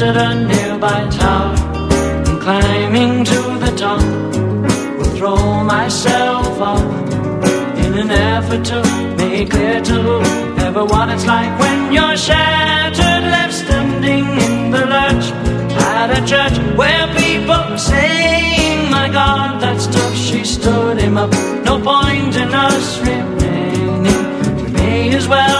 Visit a nearby tower. And climbing to the top, will throw myself off in an effort to make clear to whoever what it's like when you're shattered, left standing in the lurch at a church where people are saying, My God, that stuff she stood him up. No point in us remaining. We may as well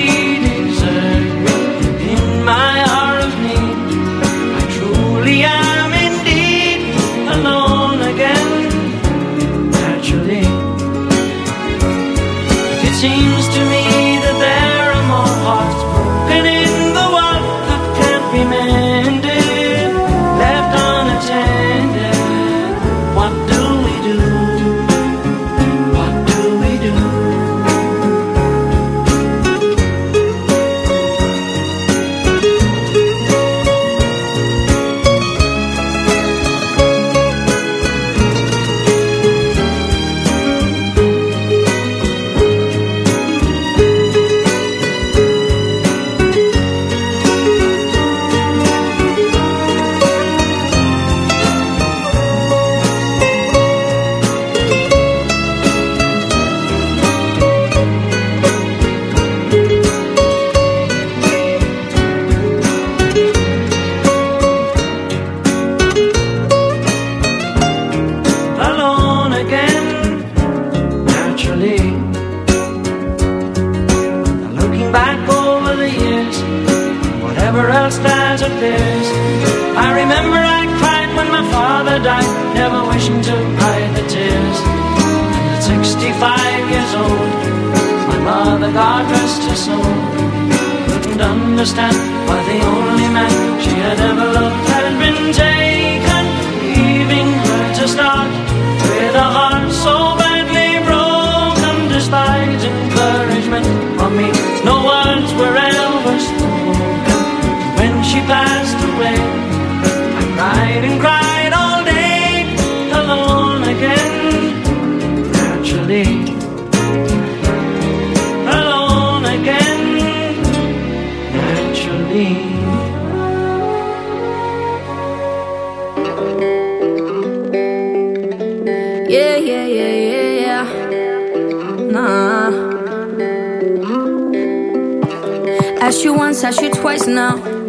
asked you once, asked you twice now.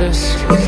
this.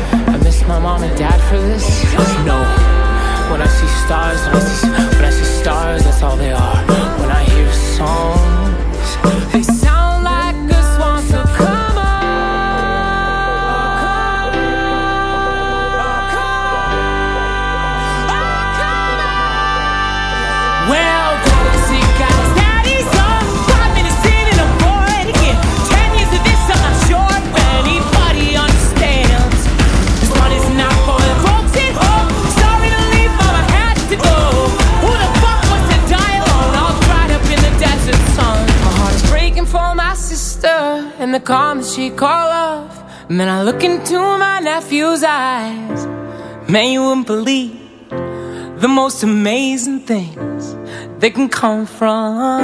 most amazing things that can come from.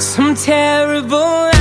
Some terrible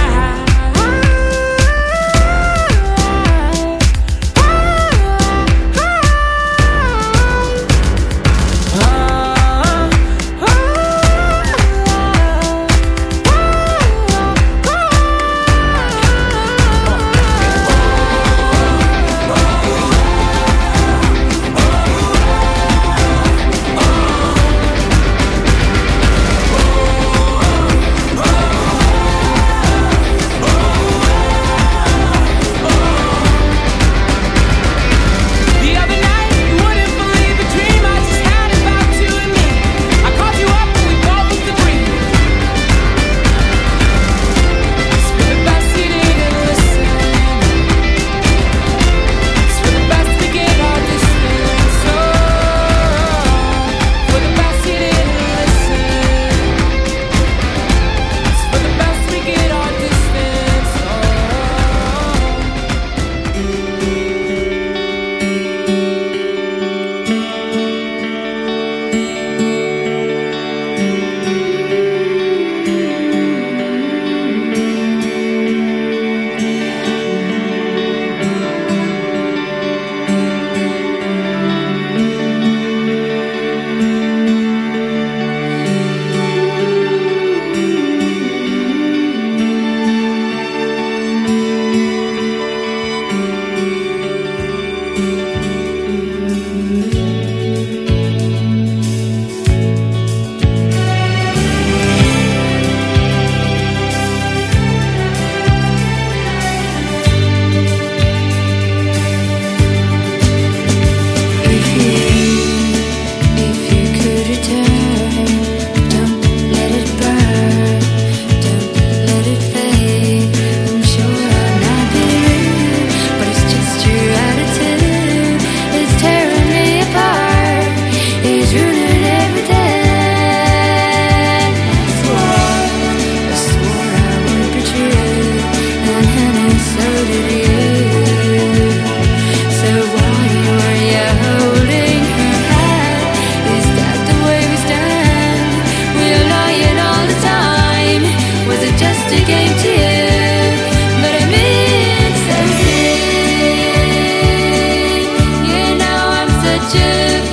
live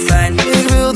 fijn. Ik wil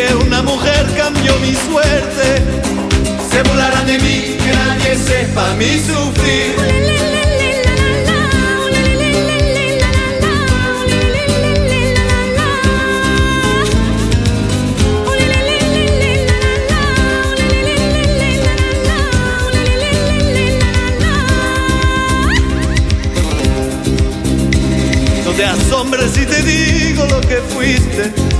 Que una mujer cambió mi suerte. Se burlarán de mí, que nadie sepa mi sufrir. No te asombres si te digo lo que fuiste.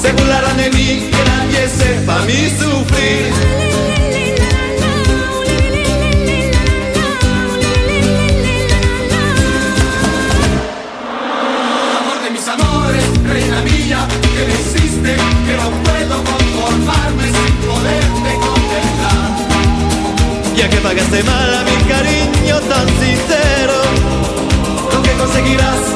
se burlarán de mí, que nadie sepa mi sufrir. Amor de mis amores, reina mía, que me hiciste, que no puedo conformarme sin poderte contemplar. Ya que pagaste mal a mi cariño tan sincero, lo que conseguirás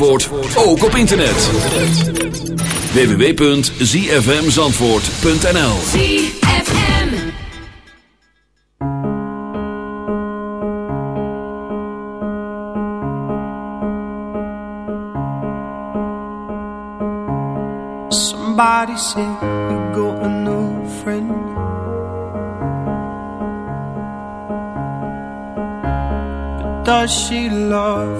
Zandvoort, ook op internet. www.zfmzandvoort.nl ZFM. Somebody said you got a new friend. But does she love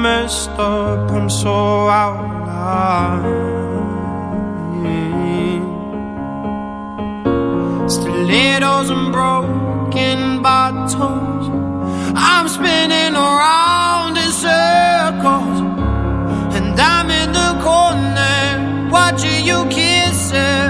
messed up, I'm so out of line. Stilettos and broken bottles. I'm spinning around in circles. And I'm in the corner watching you kiss her.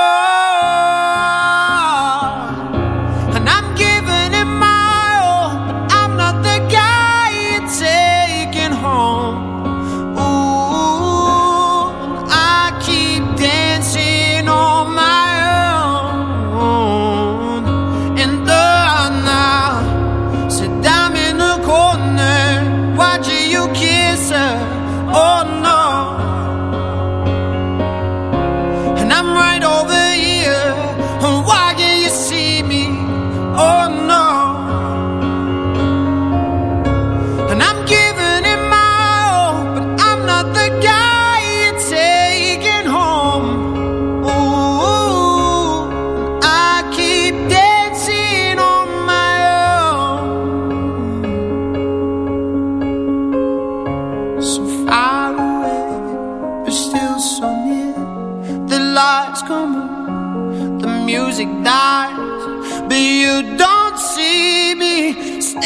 be you don't see me standing.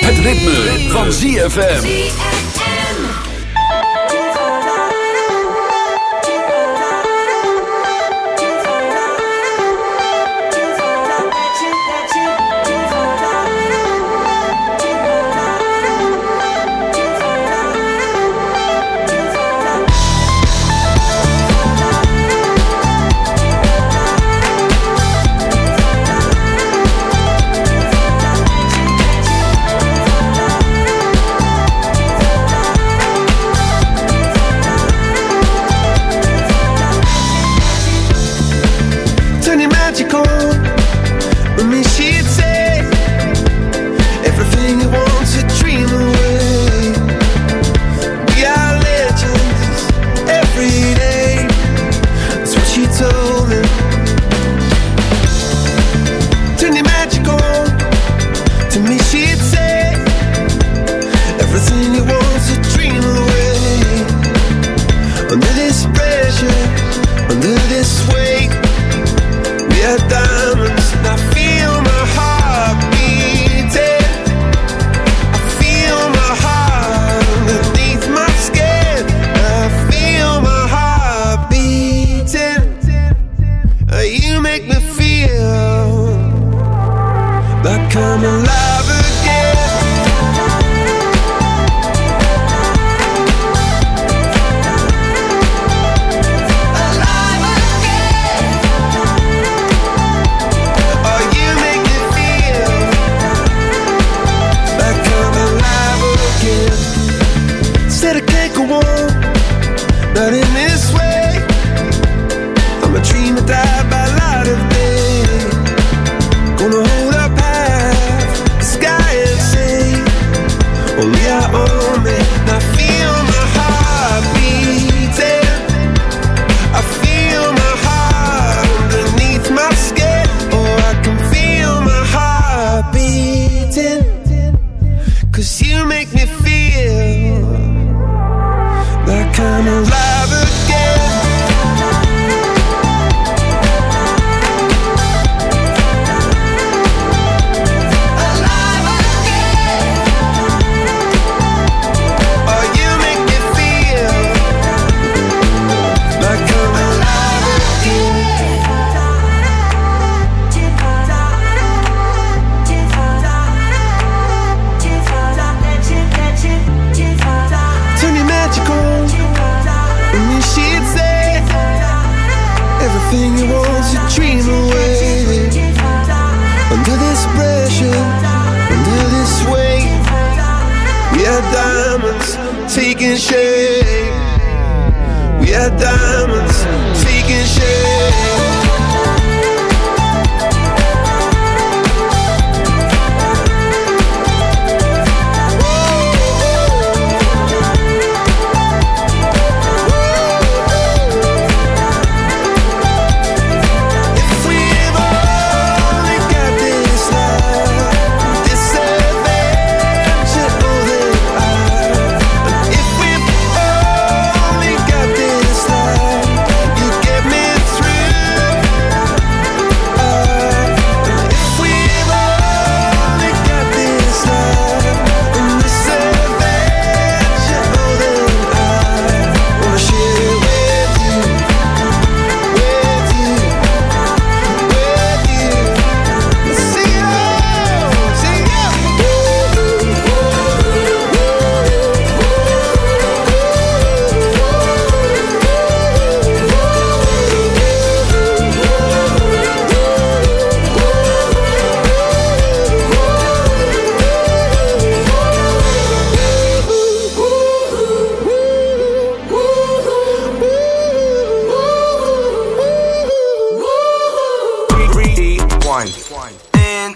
Het ritme, ritme. van ZFM.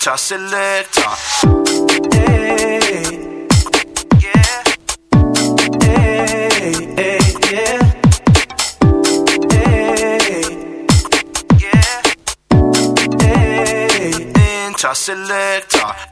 Selector, selector. Hey. Yeah. Hey, hey, yeah. Hey. Yeah. Hey. Selector.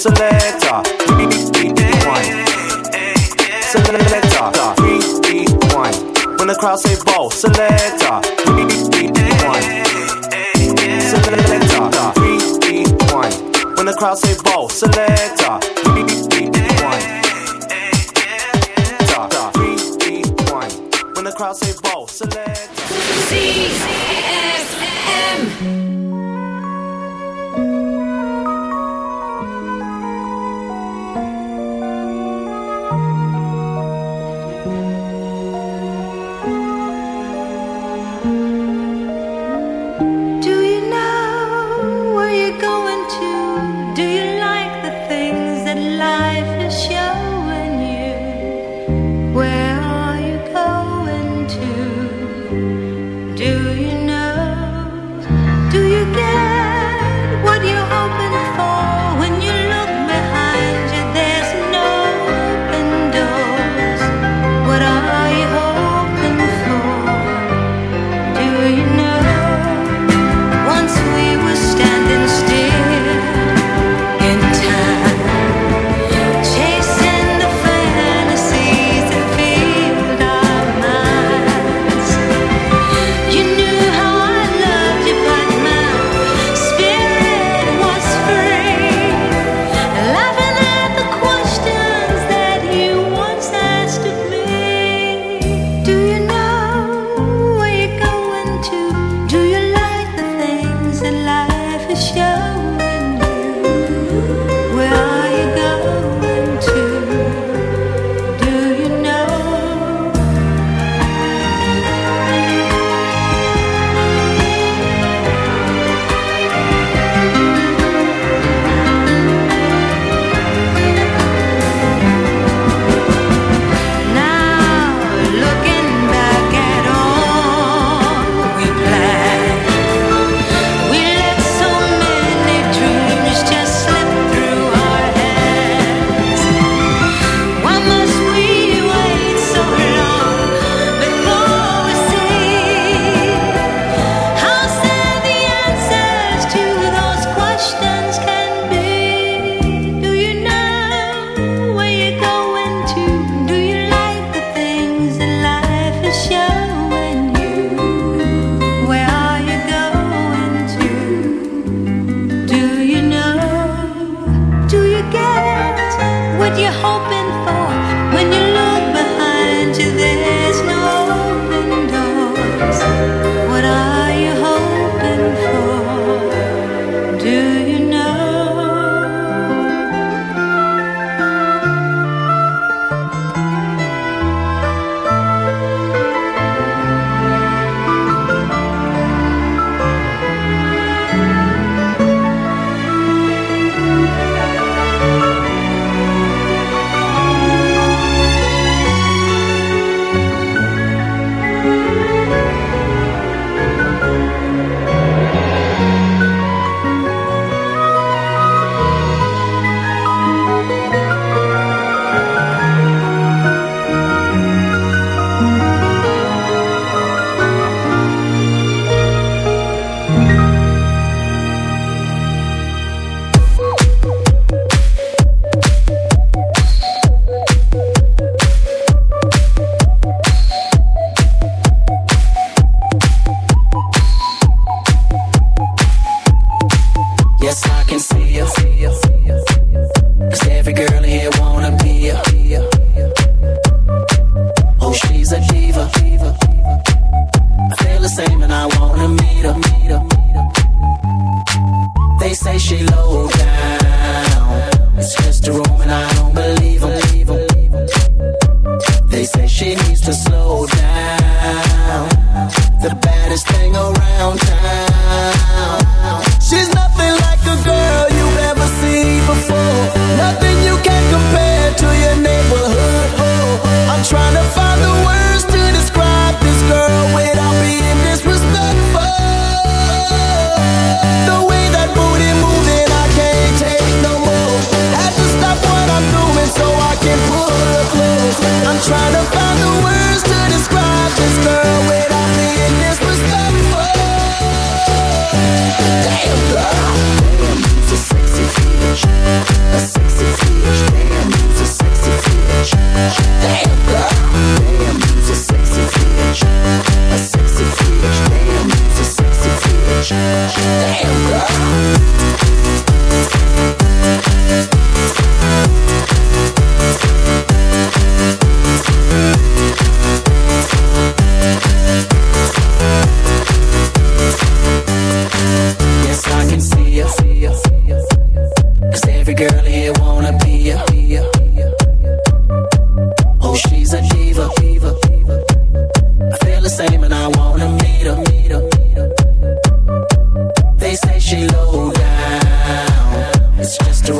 selector. Rewind. Selector. Rewind. When the crowd say ball, selector. Rewind. Selector. Rewind. When the crowd say ball, selector. Rewind. Rewind. When the crowd say ball. Do it's just a